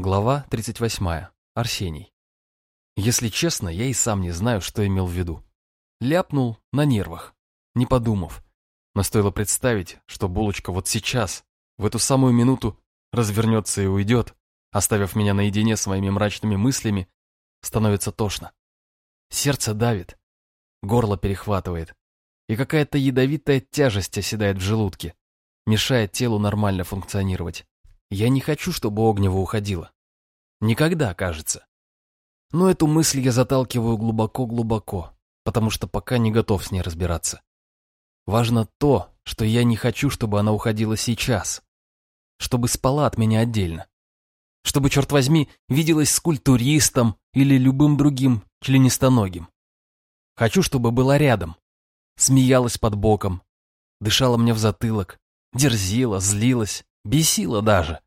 Глава 38. Арсений. Если честно, я и сам не знаю, что имел в виду. Ляпнул на нервах, не подумав. Но стоило представить, что булочка вот сейчас, в эту самую минуту, развернется и уйдет, оставив меня наедине с моими мрачными мыслями, становится тошно. Сердце давит, горло перехватывает, и какая-то ядовитая тяжесть оседает в желудке, мешает телу нормально функционировать. Я не хочу, чтобы Огнева уходила. Никогда, кажется. Но эту мысль я заталкиваю глубоко-глубоко, потому что пока не готов с ней разбираться. Важно то, что я не хочу, чтобы она уходила сейчас. Чтобы спала от меня отдельно. Чтобы, черт возьми, виделась с культуристом или любым другим членистоногим. Хочу, чтобы была рядом. Смеялась под боком. Дышала мне в затылок. Дерзила, злилась, Бесила даже.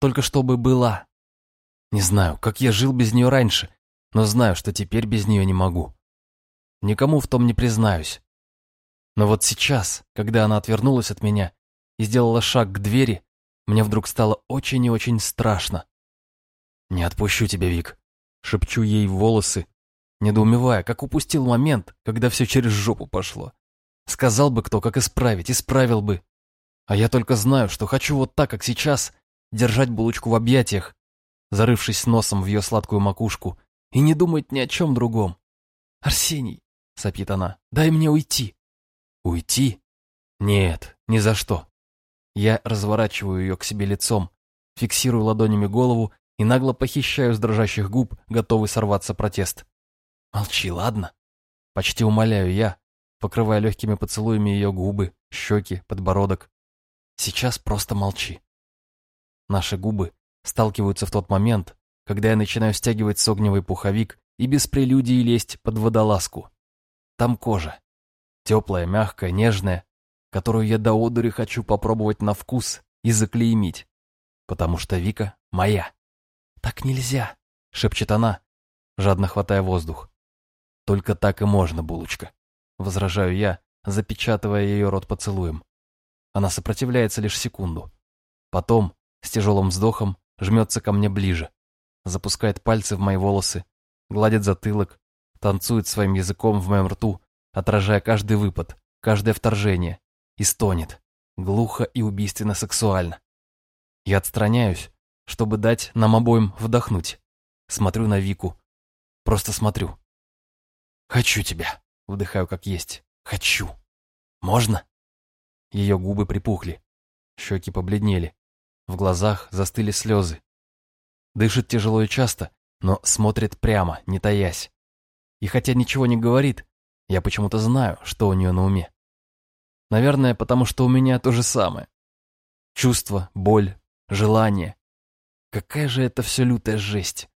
Только чтобы была. Не знаю, как я жил без нее раньше, но знаю, что теперь без нее не могу. Никому в том не признаюсь. Но вот сейчас, когда она отвернулась от меня и сделала шаг к двери, мне вдруг стало очень и очень страшно. «Не отпущу тебя, Вик», — шепчу ей в волосы, недоумевая, как упустил момент, когда все через жопу пошло. Сказал бы кто, как исправить, исправил бы. А я только знаю, что хочу вот так, как сейчас, держать булочку в объятиях, зарывшись носом в ее сладкую макушку, и не думать ни о чем другом. «Арсений», — сопит она, — «дай мне уйти». «Уйти? Нет, ни за что». Я разворачиваю ее к себе лицом, фиксирую ладонями голову и нагло похищаю с дрожащих губ, готовый сорваться протест. «Молчи, ладно?» Почти умоляю я, покрывая легкими поцелуями ее губы, щеки, подбородок. Сейчас просто молчи. Наши губы сталкиваются в тот момент, когда я начинаю стягивать с огневый пуховик и без прелюдии лезть под водолазку. Там кожа. Теплая, мягкая, нежная, которую я до одури хочу попробовать на вкус и заклеймить. Потому что Вика моя. «Так нельзя», — шепчет она, жадно хватая воздух. «Только так и можно, булочка», — возражаю я, запечатывая ее рот поцелуем. Она сопротивляется лишь секунду. Потом, с тяжелым вздохом, жмется ко мне ближе, запускает пальцы в мои волосы, гладит затылок, танцует своим языком в моем рту, отражая каждый выпад, каждое вторжение, и стонет, глухо и убийственно сексуально. Я отстраняюсь, чтобы дать нам обоим вдохнуть. Смотрю на Вику. Просто смотрю. «Хочу тебя», — вдыхаю как есть. «Хочу. Можно?» Ее губы припухли, щеки побледнели, в глазах застыли слезы. Дышит тяжело и часто, но смотрит прямо, не таясь. И хотя ничего не говорит, я почему-то знаю, что у нее на уме. Наверное, потому что у меня то же самое. Чувство, боль, желание. Какая же это все лютая жесть.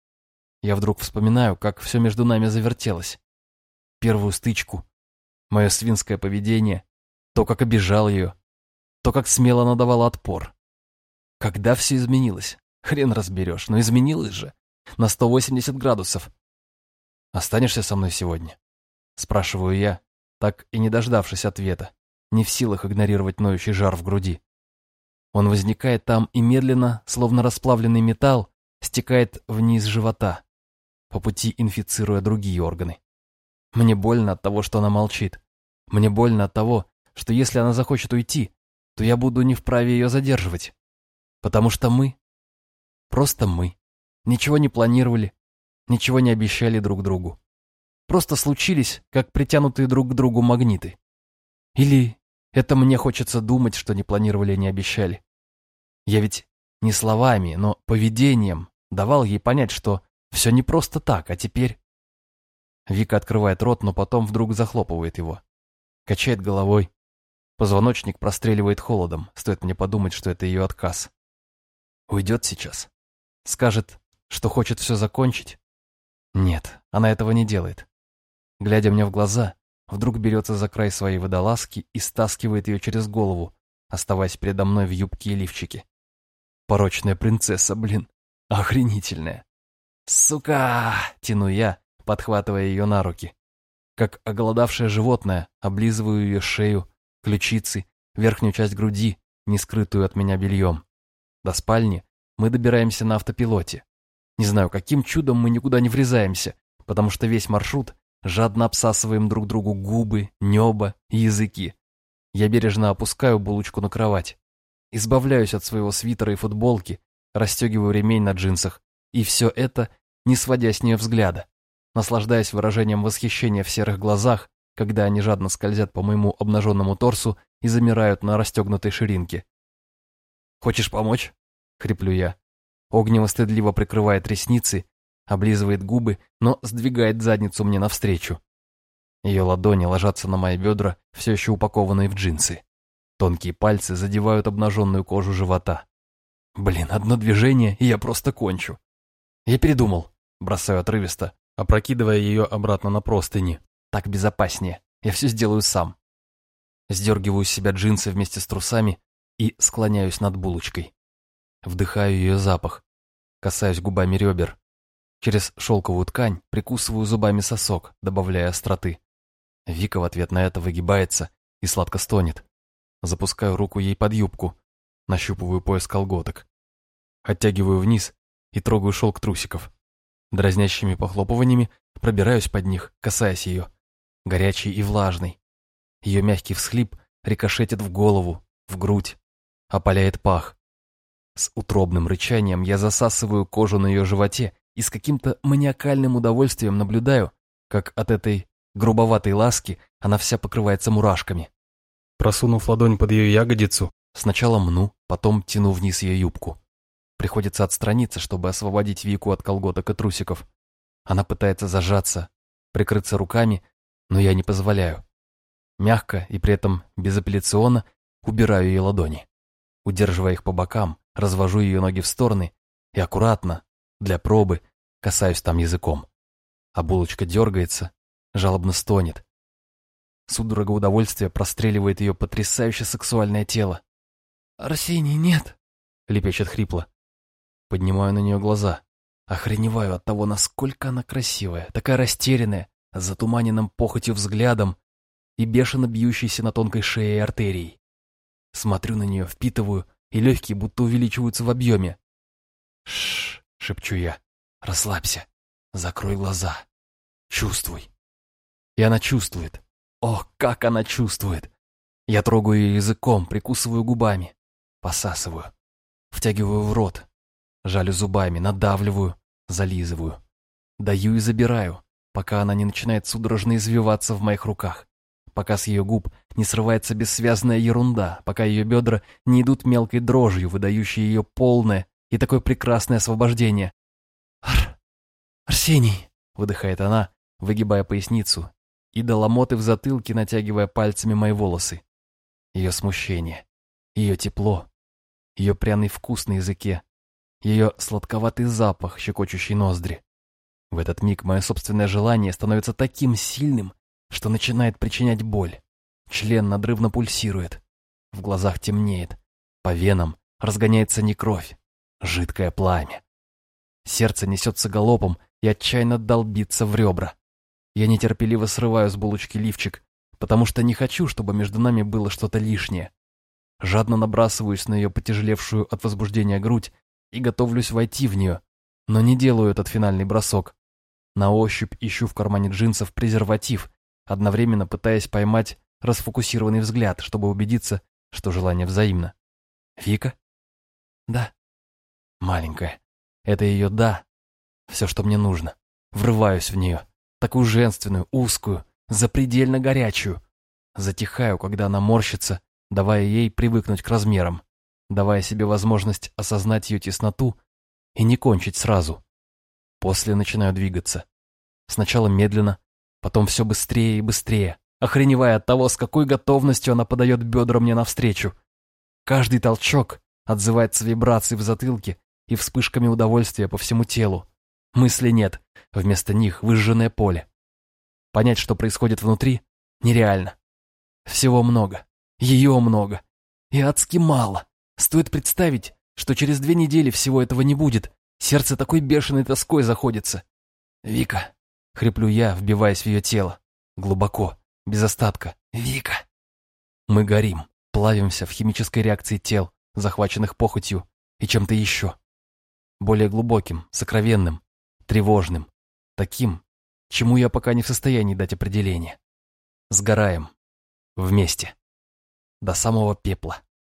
Я вдруг вспоминаю, как все между нами завертелось. Первую стычку, мое свинское поведение, то, как обижал ее, то, как смело надавала отпор. Когда все изменилось? Хрен разберешь, но изменилось же. На 180 градусов. «Останешься со мной сегодня?» Спрашиваю я, так и не дождавшись ответа, не в силах игнорировать ноющий жар в груди. Он возникает там и медленно, словно расплавленный металл, стекает вниз живота, по пути инфицируя другие органы. Мне больно от того, что она молчит. Мне больно от того, что если она захочет уйти, то я буду не вправе ее задерживать. Потому что мы, просто мы, ничего не планировали, ничего не обещали друг другу. Просто случились, как притянутые друг к другу магниты. Или это мне хочется думать, что не планировали и не обещали. Я ведь не словами, но поведением давал ей понять, что все не просто так, а теперь... Вика открывает рот, но потом вдруг захлопывает его. Качает головой, Позвоночник простреливает холодом, стоит мне подумать, что это ее отказ. Уйдет сейчас. Скажет, что хочет все закончить. Нет, она этого не делает. Глядя мне в глаза, вдруг берется за край своей водолазки и стаскивает ее через голову, оставаясь передо мной в юбке и лифчике. Порочная принцесса, блин, охренительная. «Сука!» — тяну я, подхватывая ее на руки. Как оголодавшее животное, облизываю ее шею, ключицы, верхнюю часть груди, не скрытую от меня бельем. До спальни мы добираемся на автопилоте. Не знаю, каким чудом мы никуда не врезаемся, потому что весь маршрут жадно обсасываем друг другу губы, небо и языки. Я бережно опускаю булочку на кровать. Избавляюсь от своего свитера и футболки, расстегиваю ремень на джинсах, и все это, не сводя с нее взгляда, наслаждаясь выражением восхищения в серых глазах, когда они жадно скользят по моему обнаженному торсу и замирают на расстегнутой ширинке. «Хочешь помочь?» — хриплю я. Огнево стыдливо прикрывает ресницы, облизывает губы, но сдвигает задницу мне навстречу. Ее ладони ложатся на мои бедра, все еще упакованные в джинсы. Тонкие пальцы задевают обнаженную кожу живота. Блин, одно движение, и я просто кончу. Я передумал, бросаю отрывисто, опрокидывая ее обратно на простыни. Так безопаснее, я все сделаю сам. Сдергиваю с себя джинсы вместе с трусами и склоняюсь над булочкой. Вдыхаю ее запах, касаюсь губами ребер. Через шелковую ткань прикусываю зубами сосок, добавляя остроты. Вика в ответ на это выгибается и сладко стонет. Запускаю руку ей под юбку, нащупываю пояс колготок. Оттягиваю вниз и трогаю шелк трусиков. Дразнящими похлопываниями пробираюсь под них, касаясь ее. Горячий и влажный. Ее мягкий всхлип рикошетит в голову, в грудь, опаляет пах. С утробным рычанием я засасываю кожу на ее животе и с каким-то маниакальным удовольствием наблюдаю, как от этой грубоватой ласки она вся покрывается мурашками. Просунув ладонь под ее ягодицу, сначала мну, потом тяну вниз ее юбку. Приходится отстраниться, чтобы освободить Вику от колготок и трусиков. Она пытается зажаться, прикрыться руками, но я не позволяю. Мягко и при этом безапелляционно убираю ее ладони. Удерживая их по бокам, развожу ее ноги в стороны и аккуратно, для пробы, касаюсь там языком. А булочка дергается, жалобно стонет. Судорога удовольствия простреливает ее потрясающе сексуальное тело. «Арсений, нет!» — лепечет хрипло. Поднимаю на нее глаза. Охреневаю от того, насколько она красивая, такая растерянная, затуманенным похотью взглядом и бешено бьющейся на тонкой шее артерией. Смотрю на нее, впитываю, и легкие будто увеличиваются в объеме. Шш, шепчу я. Расслабься. Закрой глаза. Чувствуй. И она чувствует. О, как она чувствует. Я трогаю ее языком, прикусываю губами. Посасываю. Втягиваю в рот. Жалю зубами, надавливаю, зализываю. Даю и забираю, пока она не начинает судорожно извиваться в моих руках пока с ее губ не срывается бессвязная ерунда, пока ее бедра не идут мелкой дрожью, выдающей ее полное и такое прекрасное освобождение. «Ар... Арсений!» — выдыхает она, выгибая поясницу, и до ломоты в затылке натягивая пальцами мои волосы. Ее смущение, ее тепло, ее пряный вкус на языке, ее сладковатый запах, щекочущий ноздри. В этот миг мое собственное желание становится таким сильным, что начинает причинять боль. Член надрывно пульсирует. В глазах темнеет. По венам разгоняется не кровь, жидкое пламя. Сердце несется галопом и отчаянно долбится в ребра. Я нетерпеливо срываю с булочки лифчик, потому что не хочу, чтобы между нами было что-то лишнее. Жадно набрасываюсь на ее потяжелевшую от возбуждения грудь и готовлюсь войти в нее, но не делаю этот финальный бросок. На ощупь ищу в кармане джинсов презерватив одновременно пытаясь поймать расфокусированный взгляд, чтобы убедиться, что желание взаимно. «Вика?» «Да». «Маленькая. Это ее «да». Все, что мне нужно. Врываюсь в нее. Такую женственную, узкую, запредельно горячую. Затихаю, когда она морщится, давая ей привыкнуть к размерам, давая себе возможность осознать ее тесноту и не кончить сразу. После начинаю двигаться. Сначала медленно, Потом все быстрее и быстрее, охреневая от того, с какой готовностью она подает бедра мне навстречу. Каждый толчок отзывается вибрацией в затылке и вспышками удовольствия по всему телу. Мысли нет, вместо них выжженное поле. Понять, что происходит внутри, нереально. Всего много, ее много, и адски мало. Стоит представить, что через две недели всего этого не будет. Сердце такой бешеной тоской заходится. Вика, Хриплю я, вбиваясь в ее тело. Глубоко, без остатка. «Вика!» Мы горим, плавимся в химической реакции тел, захваченных похотью и чем-то еще. более глубоким, сокровенным, тревожным, таким, чему я пока не в состоянии дать определение. Сгораем. Вместе. До самого пепла.